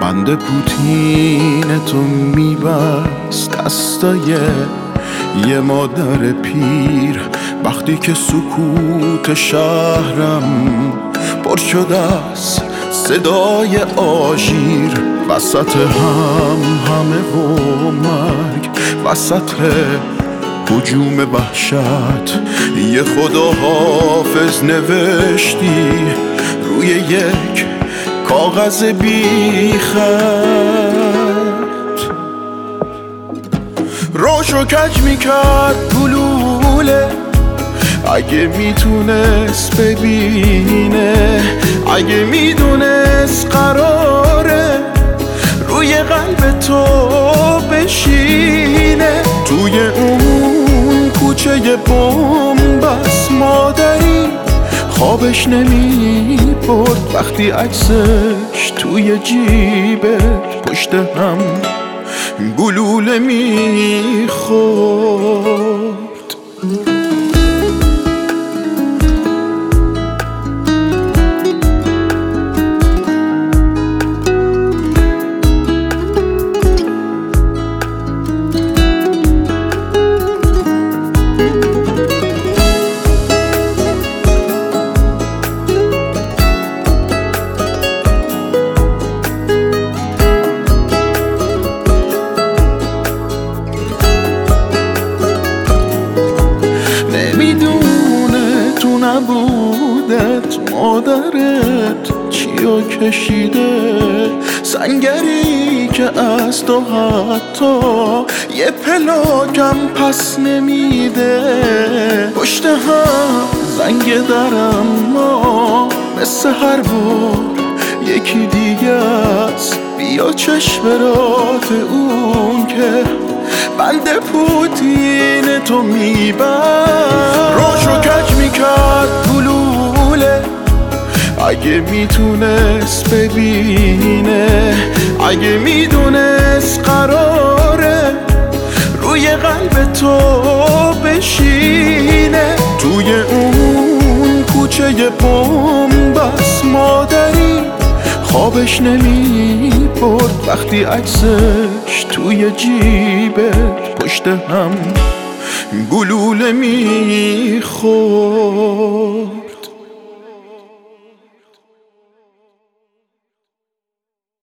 بند پوتین تو میبست دستای یه مادر پیر. وقتی که سکوت شهرم پر شده است صدای آژیر. وسط هم همه و مرگ وسط حجوم وحشت. یه خدا حافظ نوشتی روی یک کاغذ بیخط روشو کج می‌کرد گلوله. اگه می‌تونست ببینه اگه می‌دونست قراره روی قلب تو بشینه. توی اون کوچه بومبس مادری. خوابش نمی برد وقتی عکسش توی جیبه پشت هم گلوله می‌خورد. نمی‌دونه نبودت مادرت چیو کشیده؟ سنگری که از تو حتی یه پلاکم پس نمیده. پشت هم زنگ درم ما مثل هر بار یکی دیگه است. بیا چشم رات اون که بند پوتین تو میبر می‌کرد گلوله. اگه می‌تونست ببینه اگه می‌دونست قراره روی قلب تو بشینه. توی اون کوچه بومبس مادری خوابش نمی برد وقتی عکسش توی جیبه پشت هم گلوله می‌خورد